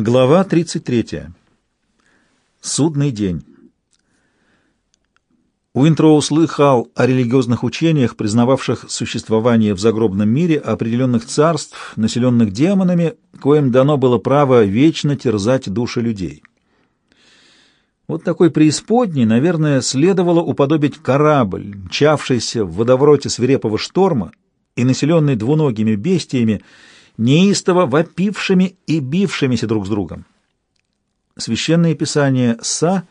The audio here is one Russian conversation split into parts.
Глава 33. Судный день. Уинтроу слыхал о религиозных учениях, признававших существование в загробном мире определенных царств, населенных демонами, коим дано было право вечно терзать души людей. Вот такой преисподней, наверное, следовало уподобить корабль, мчавшийся в водовороте свирепого шторма и населенный двуногими бестиями, неистово вопившими и бившимися друг с другом. Священные писания Са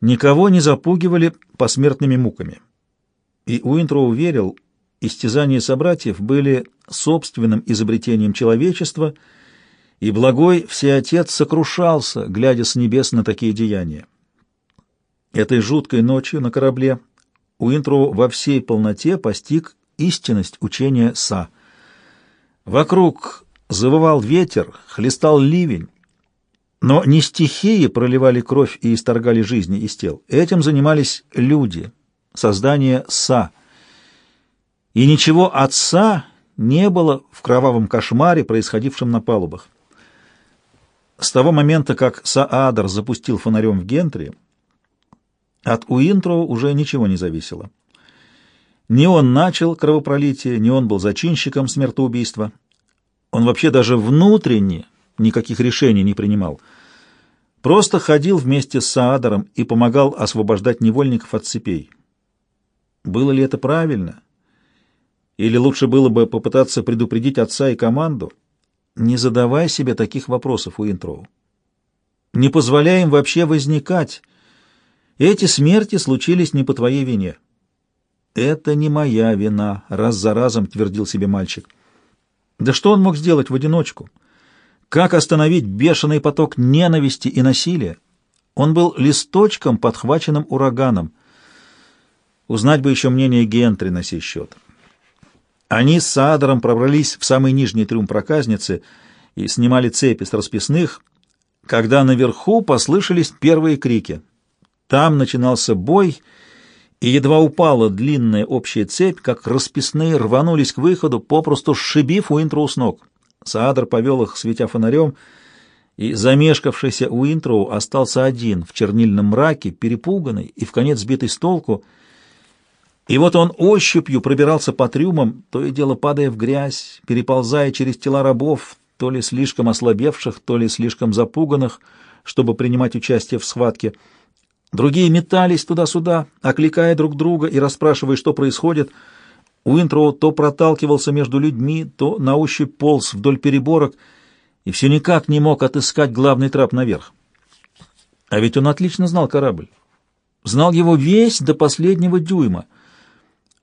никого не запугивали посмертными муками. И Уинтроу верил, истязания собратьев были собственным изобретением человечества, и благой Всеотец сокрушался, глядя с небес на такие деяния. Этой жуткой ночью на корабле Уинтроу во всей полноте постиг истинность учения Са — Вокруг завывал ветер, хлестал ливень, но не стихии проливали кровь и исторгали жизни из тел. Этим занимались люди, создание Са. И ничего отца не было в кровавом кошмаре, происходившем на палубах. С того момента, как Саадар запустил фонарем в Гентри, от Уинтроу уже ничего не зависело. Не он начал кровопролитие, не он был зачинщиком смертоубийства. Он вообще даже внутренне никаких решений не принимал. Просто ходил вместе с Саадаром и помогал освобождать невольников от цепей. Было ли это правильно? Или лучше было бы попытаться предупредить отца и команду? Не задавай себе таких вопросов, Уинтроу. Не позволяй им вообще возникать. Эти смерти случились не по твоей вине. «Это не моя вина», — раз за разом твердил себе мальчик. Да что он мог сделать в одиночку? Как остановить бешеный поток ненависти и насилия? Он был листочком, подхваченным ураганом. Узнать бы еще мнение Гентри на сей счет. Они с Саадором пробрались в самый нижний трюм проказницы и снимали цепи с расписных, когда наверху послышались первые крики. Там начинался бой — и едва упала длинная общая цепь, как расписные рванулись к выходу, попросту сшибив Уинтроу с ног. Саадр повел их, светя фонарем, и замешкавшийся Уинтроу остался один в чернильном мраке, перепуганный и в конец сбитый с толку. И вот он ощупью пробирался по трюмам, то и дело падая в грязь, переползая через тела рабов, то ли слишком ослабевших, то ли слишком запуганных, чтобы принимать участие в схватке — Другие метались туда-сюда, окликая друг друга и расспрашивая, что происходит. Уинтроу то проталкивался между людьми, то на ощупь полз вдоль переборок и все никак не мог отыскать главный трап наверх. А ведь он отлично знал корабль. Знал его весь до последнего дюйма.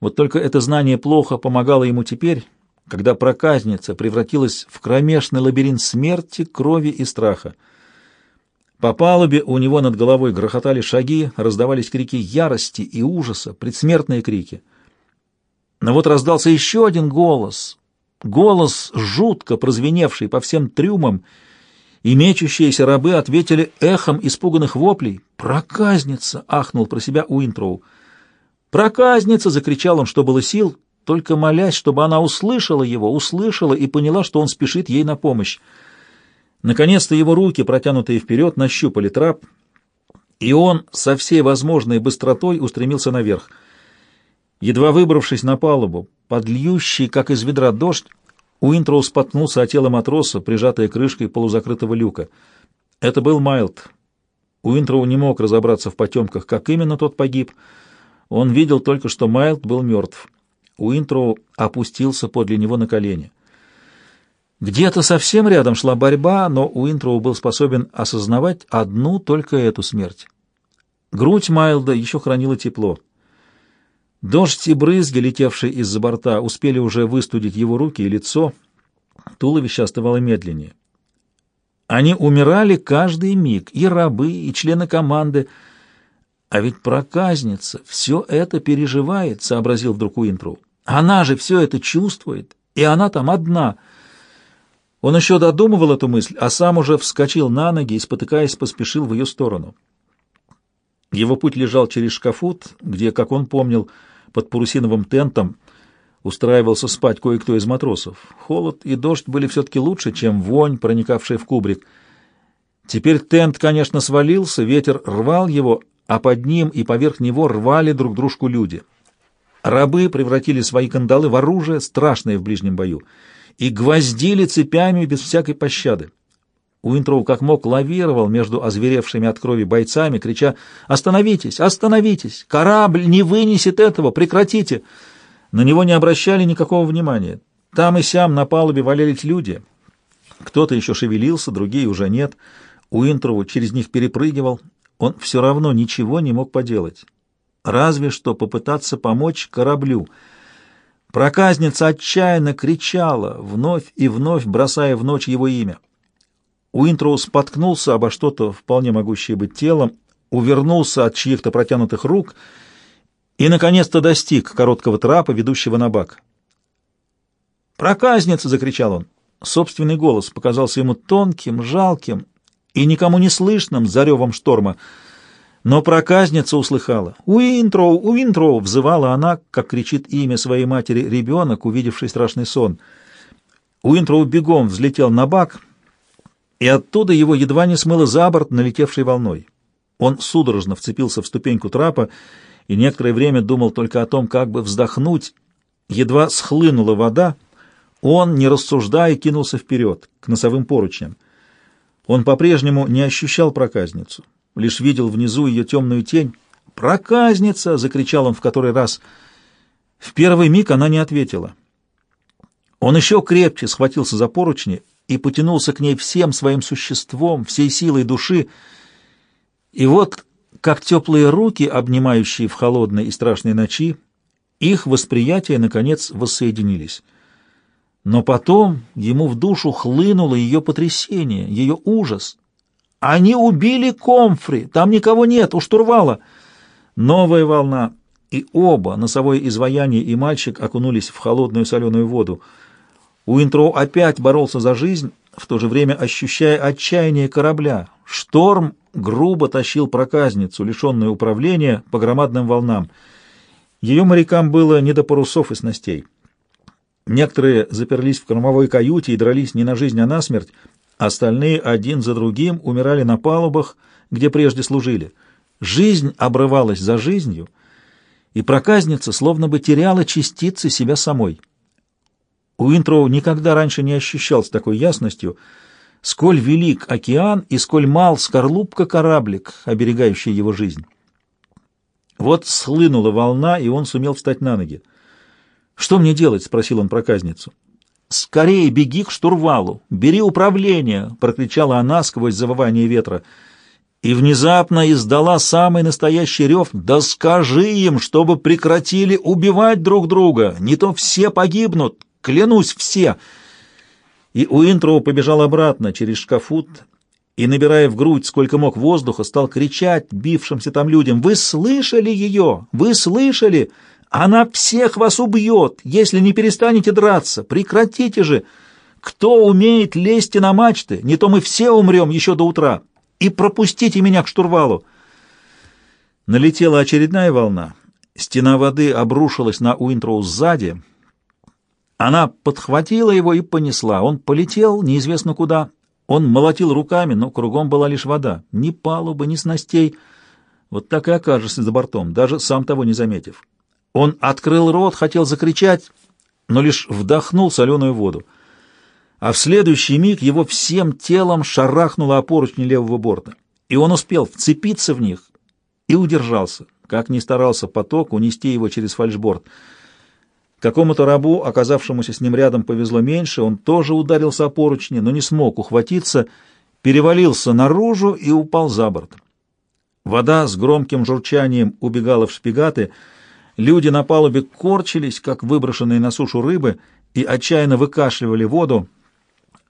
Вот только это знание плохо помогало ему теперь, когда проказница превратилась в кромешный лабиринт смерти, крови и страха. По палубе у него над головой грохотали шаги, раздавались крики ярости и ужаса, предсмертные крики. Но вот раздался еще один голос, голос, жутко прозвеневший по всем трюмам, и мечущиеся рабы ответили эхом испуганных воплей. «Проказница!» — ахнул про себя Уинтроу. «Проказница!» — закричал он, что было сил, только молясь, чтобы она услышала его, услышала и поняла, что он спешит ей на помощь. Наконец-то его руки, протянутые вперед, нащупали трап, и он со всей возможной быстротой устремился наверх. Едва выбравшись на палубу, подльющий, как из ведра, дождь, Уинтроу споткнулся о тело матроса, прижатое крышкой полузакрытого люка. Это был Майлд. Уинтроу не мог разобраться в потемках, как именно тот погиб. Он видел только, что Майлд был мертв. Уинтроу опустился подле него на колени. Где-то совсем рядом шла борьба, но Уинтроу был способен осознавать одну только эту смерть. Грудь Майлда еще хранила тепло. Дождь и брызги, летевшие из-за борта, успели уже выстудить его руки и лицо. Туловище оставало медленнее. Они умирали каждый миг, и рабы, и члены команды. А ведь проказница все это переживает, — сообразил вдруг Уинтроу. Она же все это чувствует, и она там одна — он еще додумывал эту мысль, а сам уже вскочил на ноги и, спотыкаясь, поспешил в ее сторону. Его путь лежал через шкафут, где, как он помнил, под парусиновым тентом устраивался спать кое-кто из матросов. Холод и дождь были все-таки лучше, чем вонь, проникавшая в кубрик — Теперь тент, конечно, свалился, ветер рвал его, а под ним и поверх него рвали друг дружку люди. Рабы превратили свои кандалы в оружие, страшное в ближнем бою, и гвоздили цепями без всякой пощады. Уинтроу как мог лавировал между озверевшими от крови бойцами, крича «Остановитесь! Остановитесь! Корабль не вынесет этого! Прекратите!» На него не обращали никакого внимания. Там и сям на палубе валялись люди. Кто-то еще шевелился, другие уже нет. Уинтроу через них перепрыгивал. Он все равно ничего не мог поделать. Разве что попытаться помочь кораблю. Проказница отчаянно кричала, вновь и вновь бросая в ночь его имя. Уинтроу споткнулся обо что-то, вполне могущее быть телом, увернулся от чьих-то протянутых рук и, наконец-то, достиг короткого трапа, ведущего на бак. «Проказница!» — закричал он. Собственный голос показался ему тонким, жалким и никому не слышным за ревом шторма. Но проказница услыхала. «Уинтроу! Уинтроу!» — взывала она, как кричит имя своей матери ребенок, увидевший страшный сон. Уинтроу бегом взлетел на бак, и оттуда его едва не смыло за борт, налетевшей волной. Он судорожно вцепился в ступеньку трапа и некоторое время думал только о том, как бы вздохнуть. Едва схлынула вода, он, не рассуждая, кинулся вперед, к носовым поручням. Он по-прежнему не ощущал проказницу, лишь видел внизу ее темную тень. «Проказница!» — закричал он в который раз. В первый миг она не ответила. Он еще крепче схватился за поручни и потянулся к ней всем своим существом, всей силой души. И вот, как теплые руки, обнимающие в холодной и страшной ночи, их восприятия, наконец, воссоединились. Но потом ему в душу хлынуло ее потрясение, ее ужас. Они убили Комфри, там никого нет, у штурвала. Новая волна, и оба, носовое изваяние и мальчик, окунулись в холодную соленую воду. Уинтроу опять боролся за жизнь, в то же время ощущая отчаяние корабля. Шторм грубо тащил проказницу, лишенную управления, по громадным волнам. Ее морякам было не до парусов и снастей. Некоторые заперлись в кормовой каюте и дрались не на жизнь, а на смерть, остальные один за другим умирали на палубах, где прежде служили. Жизнь обрывалась за жизнью, и проказница словно бы теряла частицы себя самой. Уинтроу никогда раньше не ощущал с такой ясностью, сколь велик океан и сколь мал скорлупка-кораблик, оберегающий его жизнь. Вот схлынула волна, и он сумел встать на ноги. «Что мне делать?» — спросил он проказницу. «Скорее беги к штурвалу! Бери управление!» — прокричала она сквозь завывание ветра. И внезапно издала самый настоящий рев. «Да скажи им, чтобы прекратили убивать друг друга! Не то все погибнут! Клянусь, все!» И Уинтроу побежал обратно через шкафут и, набирая в грудь сколько мог воздуха, стал кричать бившимся там людям «Вы слышали ее? Вы слышали?» Она всех вас убьет, если не перестанете драться. Прекратите же. Кто умеет лезть на мачты, не то мы все умрем еще до утра. И пропустите меня к штурвалу. Налетела очередная волна. Стена воды обрушилась на Уинтроу сзади. Она подхватила его и понесла. Он полетел неизвестно куда. Он молотил руками, но кругом была лишь вода. Ни палубы, ни снастей. Вот так и окажешься за бортом, даже сам того не заметив. Он открыл рот, хотел закричать, но лишь вдохнул соленую воду. А в следующий миг его всем телом шарахнуло о поручни левого борта, и он успел вцепиться в них и удержался, как ни старался поток унести его через фальшборд. Какому-то рабу, оказавшемуся с ним рядом, повезло меньше, он тоже ударился о поручни, но не смог ухватиться, перевалился наружу и упал за борт. Вода с громким журчанием убегала в шпигаты — Люди на палубе корчились, как выброшенные на сушу рыбы, и отчаянно выкашливали воду.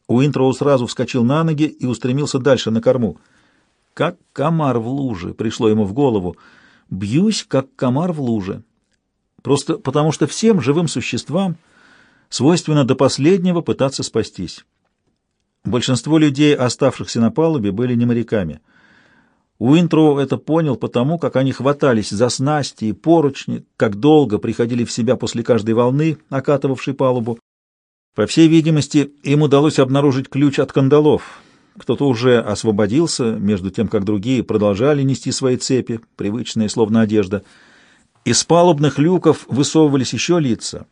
Уинтроу сразу вскочил на ноги и устремился дальше на корму. «Как комар в луже!» — пришло ему в голову. «Бьюсь, как комар в луже!» Просто потому что всем живым существам свойственно до последнего пытаться спастись. Большинство людей, оставшихся на палубе, были не моряками — Уинтроу это понял потому, как они хватались за снасти и поручни, как долго приходили в себя после каждой волны, окатывавшей палубу. По всей видимости, им удалось обнаружить ключ от кандалов. Кто-то уже освободился, между тем, как другие продолжали нести свои цепи, привычные, словно одежда. Из палубных люков высовывались еще лица.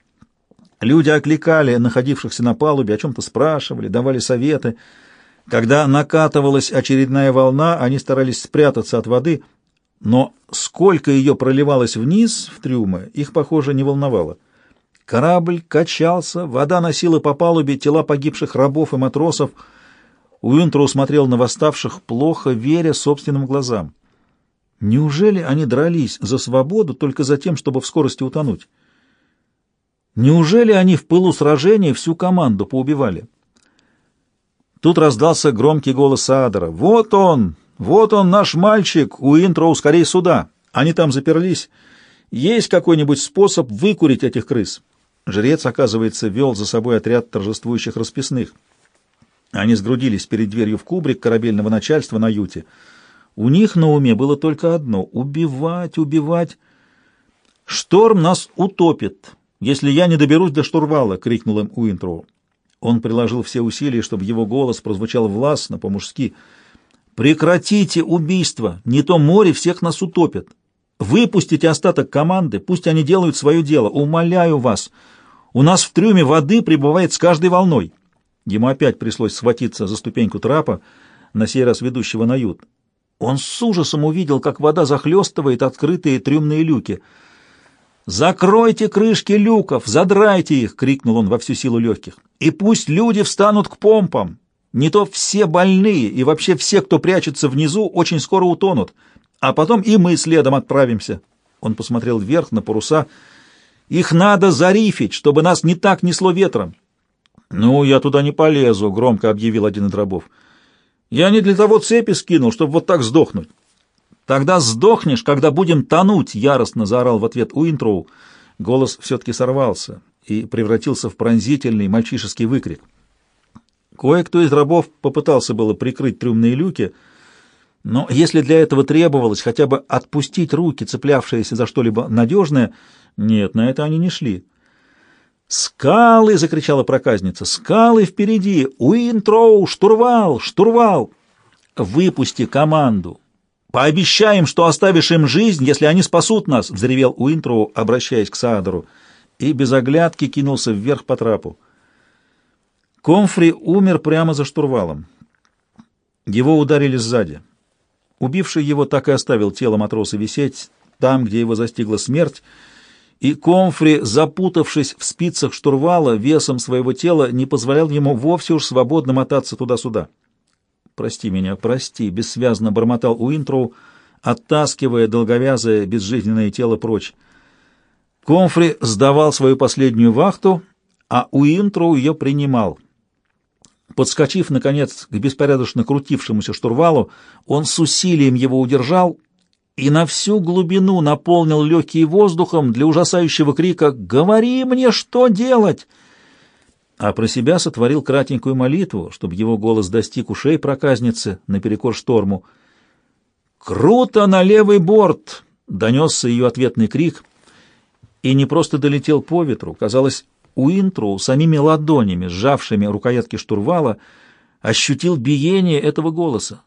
Люди окликали находившихся на палубе, о чем-то спрашивали, давали советы. Когда накатывалась очередная волна, они старались спрятаться от воды, но сколько ее проливалось вниз в трюмы, их, похоже, не волновало. Корабль качался, вода носила по палубе тела погибших рабов и матросов — Уинтроу смотрел на восставших, плохо веря собственным глазам. Неужели они дрались за свободу только за тем, чтобы в скорости утонуть? Неужели они в пылу сражения всю команду поубивали? Тут раздался громкий голос Адера. «Вот он! Вот он, наш мальчик! Уинтроу, скорее сюда! Они там заперлись. Есть какой-нибудь способ выкурить этих крыс?» Жрец, оказывается, вел за собой отряд торжествующих расписных. Они сгрудились перед дверью в кубрик корабельного начальства на юте. У них на уме было только одно — убивать, убивать. «Шторм нас утопит, если я не доберусь до штурвала!» — крикнул им Уинтроу. Он приложил все усилия, чтобы его голос прозвучал властно, по-мужски. «Прекратите убийство! Не то море всех нас утопит! Выпустите остаток команды, пусть они делают свое дело! Умоляю вас! У нас в трюме воды прибывает с каждой волной!» Ему опять пришлось схватиться за ступеньку трапа, на сей раз ведущего на ют. Он с ужасом увидел, как вода захлестывает открытые трюмные люки. «Закройте крышки люков! Задрайте их!» — крикнул он во всю силу легких. «И пусть люди встанут к помпам! Не то все больные и вообще все, кто прячется внизу, очень скоро утонут, а потом и мы следом отправимся!» Он посмотрел вверх на паруса. «Их надо зарифить, чтобы нас не так несло ветром!» «Ну, я туда не полезу», — громко объявил один из рабов. «Я не для того цепи скинул, чтобы вот так сдохнуть». «Тогда сдохнешь, когда будем тонуть», — яростно заорал в ответ Уинтроу. Голос все-таки сорвался и превратился в пронзительный мальчишеский выкрик. Кое-кто из рабов попытался было прикрыть трюмные люки, но если для этого требовалось хотя бы отпустить руки, цеплявшиеся за что-либо надежное, нет, на это они не шли. «Скалы!» — закричала проказница. «Скалы впереди! Уинтроу! Штурвал! Штурвал! Выпусти команду! Пообещаем, что оставишь им жизнь, если они спасут нас!» — взревел Уинтроу, обращаясь к Саадору, и без оглядки кинулся вверх по трапу. Комфри умер прямо за штурвалом. Его ударили сзади. Убивший его так и оставил тело матроса висеть там, где его застигла смерть, и Комфри, запутавшись в спицах штурвала, весом своего тела не позволял ему вовсе уж свободно мотаться туда-сюда. «Прости меня, прости», — бессвязно бормотал Уинтроу, оттаскивая долговязое безжизненное тело прочь. Комфри сдавал свою последнюю вахту, а Уинтроу ее принимал. Подскочив, наконец, к беспорядочно крутившемуся штурвалу, он с усилием его удержал и на всю глубину наполнил легкие воздухом для ужасающего крика «Говори мне, что делать!» А про себя сотворил кратенькую молитву, чтобы его голос достиг ушей проказницы наперекор шторму. «Круто на левый борт!» — донесся ее ответный крик, и не просто долетел по ветру, казалось, Уинтроу самими ладонями, сжавшими рукоятки штурвала, ощутил биение этого голоса.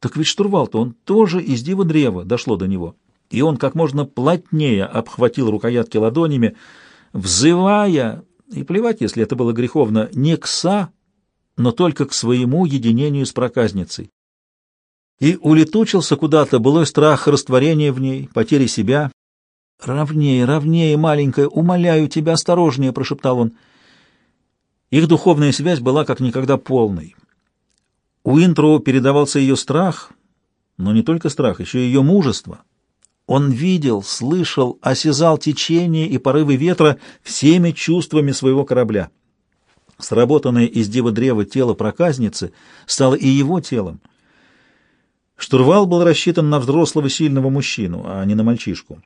Так ведь штурвал-то он тоже из дива древа дошло до него. И он как можно плотнее обхватил рукоятки ладонями, взывая, и плевать, если это было греховно, не к са, но только к своему единению с проказницей. И улетучился куда-то былой страх растворения в ней, потери себя. «Ровнее, ровнее, маленькая, умоляю тебя, осторожнее!» — прошептал он. Их духовная связь была как никогда полной. Уинтроу передавался ее страх, но не только страх, еще и ее мужество. Он видел, слышал, осязал течение и порывы ветра всеми чувствами своего корабля. Сработанное из дива древа тело проказницы стало и его телом. Штурвал был рассчитан на взрослого сильного мужчину, а не на мальчишку.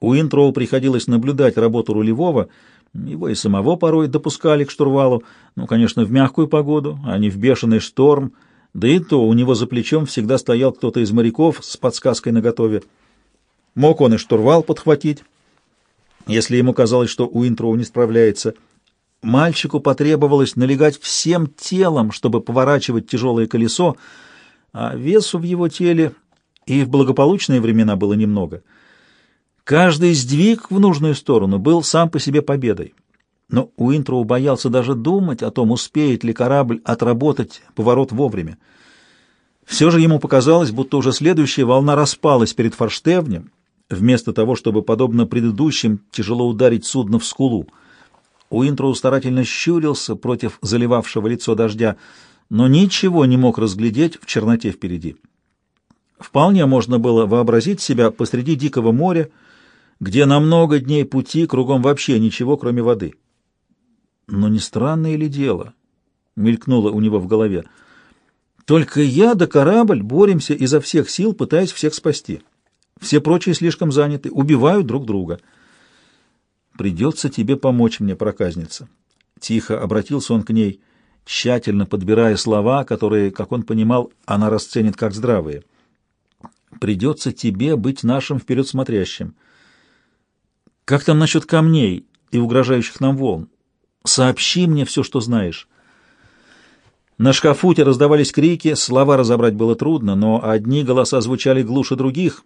Уинтроу приходилось наблюдать работу рулевого, его и самого порой допускали к штурвалу, ну, конечно, в мягкую погоду, а не в бешеный шторм, да и то у него за плечом всегда стоял кто-то из моряков с подсказкой наготове. Мог он и штурвал подхватить, если ему казалось, что Уинтроу не справляется. Мальчику потребовалось налегать всем телом, чтобы поворачивать тяжелое колесо, а весу в его теле и в благополучные времена было немного. Каждый сдвиг в нужную сторону был сам по себе победой. Но Уинтроу боялся даже думать о том, успеет ли корабль отработать поворот вовремя. Все же ему показалось, будто уже следующая волна распалась перед форштевнем, вместо того, чтобы, подобно предыдущим, тяжело ударить судно в скулу. Уинтроу старательно щурился против заливавшего лицо дождя, но ничего не мог разглядеть в черноте впереди. Вполне можно было вообразить себя посреди дикого моря, где на много дней пути кругом вообще ничего, кроме воды. Но не странное ли дело? Мелькнуло у него в голове. Только я да корабль боремся изо всех сил, пытаясь всех спасти. Все прочие слишком заняты, убивают друг друга. Придется тебе помочь мне, проказница. Тихо обратился он к ней, тщательно подбирая слова, которые, как он понимал, она расценит как здравые. Придется тебе быть нашим вперед смотрящим. Как там насчет камней и угрожающих нам волн? Сообщи мне все, что знаешь. На шкафуте раздавались крики, слова разобрать было трудно, но одни голоса звучали глуше других,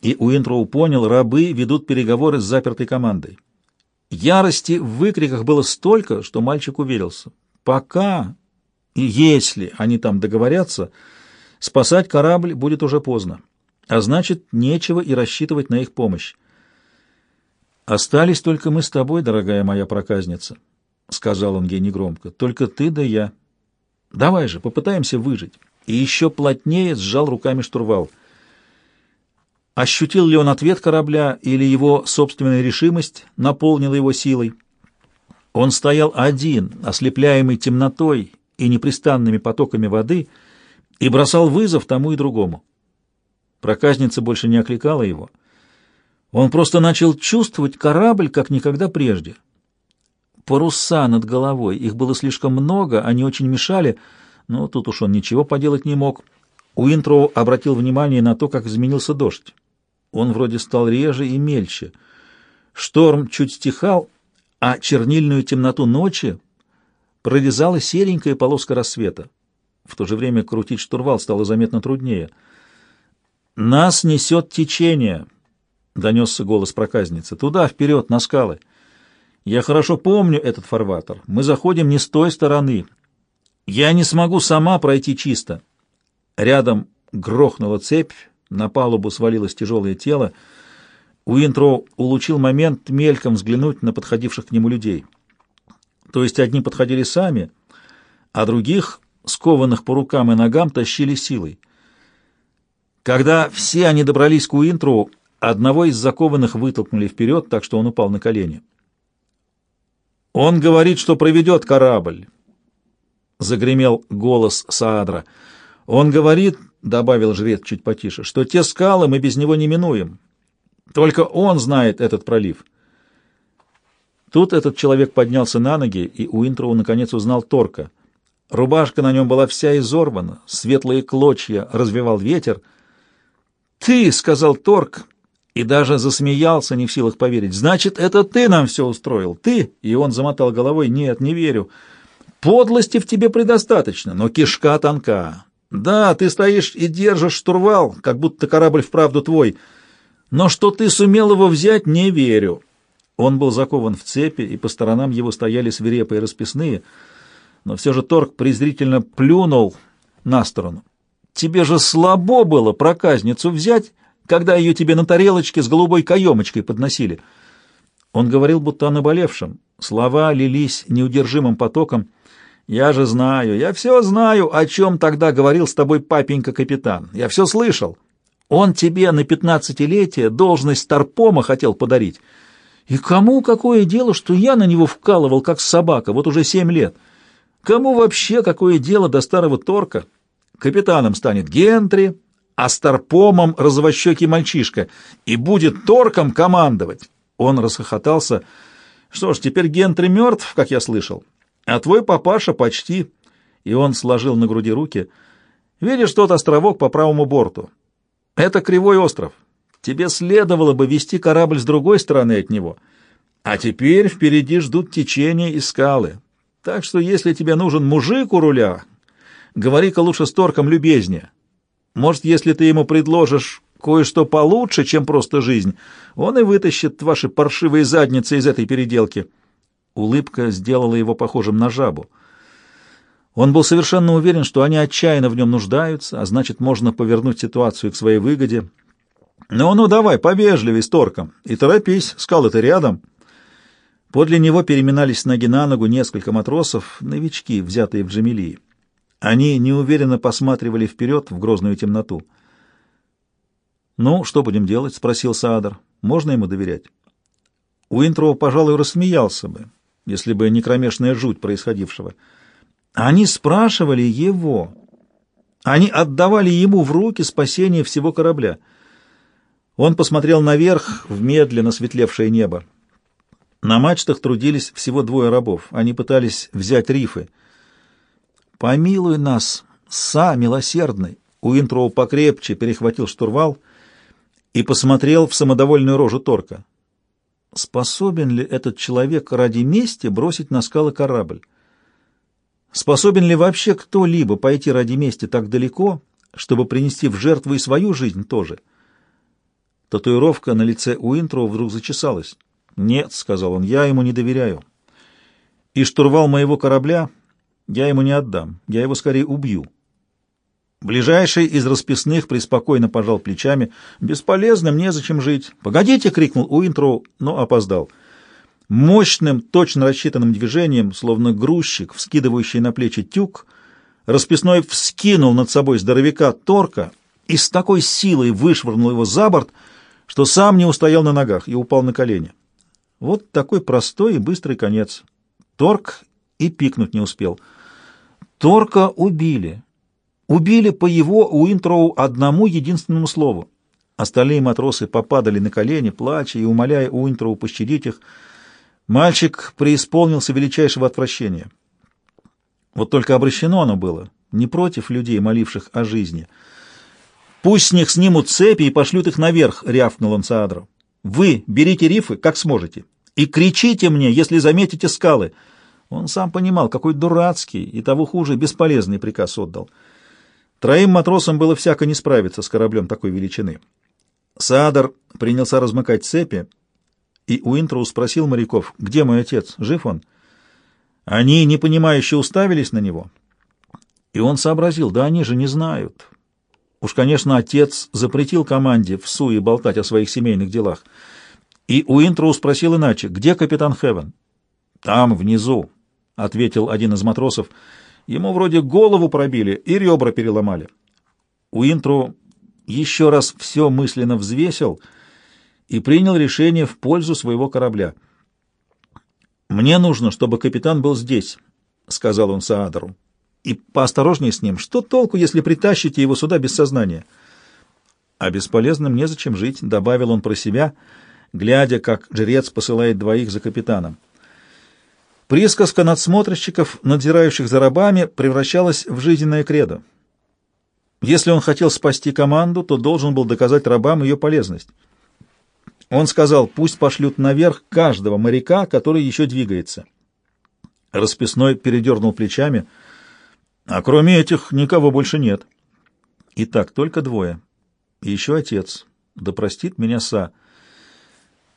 и Уинтроу понял, рабы ведут переговоры с запертой командой. Ярости в выкриках было столько, что мальчик уверился. Пока и если они там договорятся, спасать корабль будет уже поздно, а значит, нечего и рассчитывать на их помощь. «Остались только мы с тобой, дорогая моя проказница», — сказал он ей негромко, — «только ты да я». Давай же, попытаемся выжить. И еще плотнее сжал руками штурвал. Ощутил ли он ответ корабля или его собственная решимость наполнила его силой? Он стоял один, ослепляемый темнотой и непрестанными потоками воды, и бросал вызов тому и другому. Проказница больше не окликала его. Он просто начал чувствовать корабль, как никогда прежде — паруса над головой. Их было слишком много, они очень мешали, но тут уж он ничего поделать не мог. Уинтроу обратил внимание на то, как изменился дождь. Он вроде стал реже и мельче. Шторм чуть стихал, а чернильную темноту ночи прорезала серенькая полоска рассвета. В то же время крутить штурвал стало заметно труднее. «Нас несет течение», — донесся голос проказницы. «Туда, вперед, на скалы». Я хорошо помню этот фарватер. Мы заходим не с той стороны. Я не смогу сама пройти чисто. Рядом грохнула цепь, на палубу свалилось тяжелое тело. Уинтроу улучил момент мельком взглянуть на подходивших к нему людей. То есть одни подходили сами, а других, скованных по рукам и ногам, тащили силой. Когда все они добрались к Уинтроу, одного из закованных вытолкнули вперед, так что он упал на колени. «Он говорит, что проведет корабль», — загремел голос Саадра. «Он говорит, — добавил жрец чуть потише, — что те скалы мы без него не минуем. Только он знает этот пролив». Тут этот человек поднялся на ноги, и Уинтроу наконец узнал Торка. Рубашка на нем была вся изорвана, светлые клочья развивал ветер. «Ты!» — сказал Торк, и даже засмеялся, не в силах поверить. «Значит, это ты нам все устроил? Ты?» И он замотал головой. «Нет, не верю. Подлости в тебе предостаточно, но кишка тонка. Да, ты стоишь и держишь штурвал, как будто корабль вправду твой. Но что ты сумел его взять, не верю». Он был закован в цепи, и по сторонам его стояли свирепые расписные, но все же Торг презрительно плюнул на сторону. «Тебе же слабо было проказницу взять когда ее тебе на тарелочке с голубой каемочкой подносили. Он говорил, будто о наболевшем. Слова лились неудержимым потоком. «Я же знаю, я все знаю, о чем тогда говорил с тобой папенька-капитан. Я все слышал. Он тебе на пятнадцатилетие должность торпома хотел подарить. И кому какое дело, что я на него вкалывал, как собака, вот уже семь лет? Кому вообще какое дело до старого торка? Капитаном станет Гентри, а старпомом розовощекий мальчишка, и будет торком командовать. Он расхохотался. Что ж, теперь Гентри мертв, как я слышал, а твой папаша почти. И он сложил на груди руки. Видишь тот островок по правому борту? Это кривой остров. Тебе следовало бы вести корабль с другой стороны от него. А теперь впереди ждут течения и скалы. Так что если тебе нужен мужик у руля, говори-ка лучше с торком любезнее. Может, если ты ему предложишь кое-что получше, чем просто жизнь, он и вытащит ваши паршивые задницы из этой переделки». Улыбка сделала его похожим на жабу. Он был совершенно уверен, что они отчаянно в нем нуждаются, а значит, можно повернуть ситуацию к своей выгоде. «Ну, ну, давай, повежливей с торком, и торопись, скалы-то рядом». Подле него переминались ноги на ногу несколько матросов, новички, взятые в Джамилии. Они неуверенно посматривали вперед в грозную темноту. «Ну, что будем делать?» — спросил Саадар. «Можно ему доверять?» Уинтроу, пожалуй, рассмеялся бы, если бы не кромешная жуть происходившего. Они спрашивали его. Они отдавали ему в руки спасение всего корабля. Он посмотрел наверх в медленно светлевшее небо. На мачтах трудились всего двое рабов. Они пытались взять рифы. «Помилуй нас, са милосердный!» Уинтроу покрепче перехватил штурвал и посмотрел в самодовольную рожу Торка. Способен ли этот человек ради мести бросить на скалы корабль? Способен ли вообще кто-либо пойти ради мести так далеко, чтобы принести в жертву и свою жизнь тоже? Татуировка на лице Уинтроу вдруг зачесалась. «Нет», — сказал он, — «я ему не доверяю. И штурвал моего корабля я ему не отдам, я его скорее убью». Ближайший из расписных преспокойно пожал плечами. «Бесполезно, мне зачем жить». «Погодите!» — крикнул Уинтроу, но опоздал. Мощным, точно рассчитанным движением, словно грузчик, вскидывающий на плечи тюк, расписной вскинул над собой здоровяка Торка и с такой силой вышвырнул его за борт, что сам не устоял на ногах и упал на колени. Вот такой простой и быстрый конец. Торг и пикнуть не успел. Торка убили. Убили по его Уинтроу одному единственному слову. Остальные матросы попадали на колени, плача и умоляя Уинтроу пощадить их. Мальчик преисполнился величайшего отвращения. Вот только обращено оно было не против людей, моливших о жизни. «Пусть с них снимут цепи и пошлют их наверх», — рявкнул он Саадру. Вы берите рифы, как сможете, и кричите мне, если заметите скалы. Он сам понимал, какой дурацкий и того хуже бесполезный приказ отдал. Троим матросам было всяко не справиться с кораблем такой величины. Саадар принялся размыкать цепи, и Уинтроу спросил моряков, где мой отец, жив он? Они непонимающе уставились на него, и он сообразил, да они же не знают. Уж, конечно, отец запретил команде в суе болтать о своих семейных делах. И Уинтроу спросил иначе, где капитан Хевен? «Там, внизу», — ответил один из матросов. «Ему вроде голову пробили и ребра переломали». Уинтроу еще раз все мысленно взвесил и принял решение в пользу своего корабля. «Мне нужно, чтобы капитан был здесь», — сказал он Саадору. И поосторожнее с ним. Что толку, если притащите его сюда без сознания? А бесполезным незачем жить, — добавил он про себя, глядя, как жрец посылает двоих за капитаном. Присказка надсмотрщиков, надзирающих за рабами, превращалась в жизненное кредо. Если он хотел спасти команду, то должен был доказать рабам ее полезность. Он сказал, пусть пошлют наверх каждого моряка, который еще двигается. Расписной передернул плечами — а кроме этих никого больше нет. Итак, только двое. И еще отец. Да простит меня Са.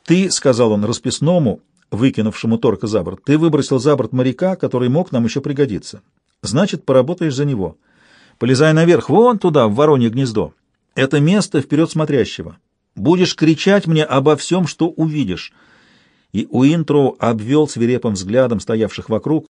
Ты, — сказал он расписному, выкинувшему торка за борт, — ты выбросил за борт моряка, который мог нам еще пригодиться. Значит, поработаешь за него. Полезай наверх, вон туда, в воронье гнездо. Это место вперед смотрящего. Будешь кричать мне обо всем, что увидишь. И Уинтроу обвел свирепым взглядом стоявших вокруг.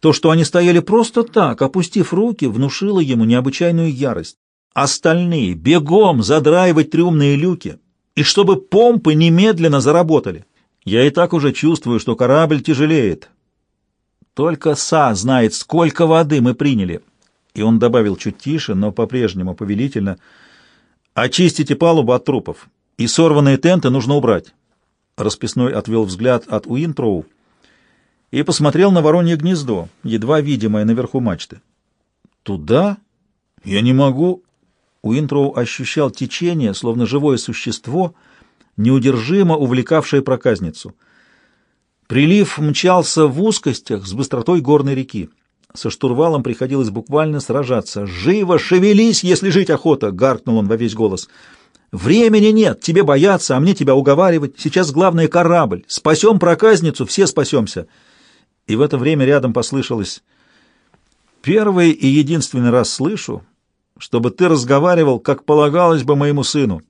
То, что они стояли просто так, опустив руки, внушило ему необычайную ярость. Остальные бегом задраивать трюмные люки, и чтобы помпы немедленно заработали. Я и так уже чувствую, что корабль тяжелеет. Только Са знает, сколько воды мы приняли. И он добавил чуть тише, но по-прежнему повелительно. Очистите палубу от трупов, и сорванные тенты нужно убрать. Расписной отвел взгляд от Уинтроу и посмотрел на воронье гнездо, едва видимое наверху мачты. «Туда? Я не могу!» Уинтроу ощущал течение, словно живое существо, неудержимо увлекавшее проказницу. Прилив мчался в узкостях с быстротой горной реки. Со штурвалом приходилось буквально сражаться. «Живо! Шевелись, если жить охота!» — гаркнул он во весь голос. «Времени нет! Тебе бояться, а мне тебя уговаривать. Сейчас главное — корабль. Спасем проказницу, все спасемся!» И в это время рядом послышалось «Первый и единственный раз слышу, чтобы ты разговаривал, как полагалось бы моему сыну».